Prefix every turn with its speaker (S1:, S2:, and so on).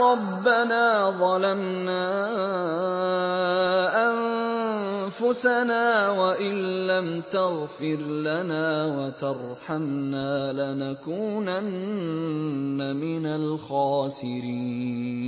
S1: رَبَّنَا ظَلَمْنَا أَنفُسَنَا وَإِن لَّمْ تَغْفِرْ لَنَا وَتَرْحَمْنَا لَنَكُونَنَّ مِنَ الْخَاسِرِينَ.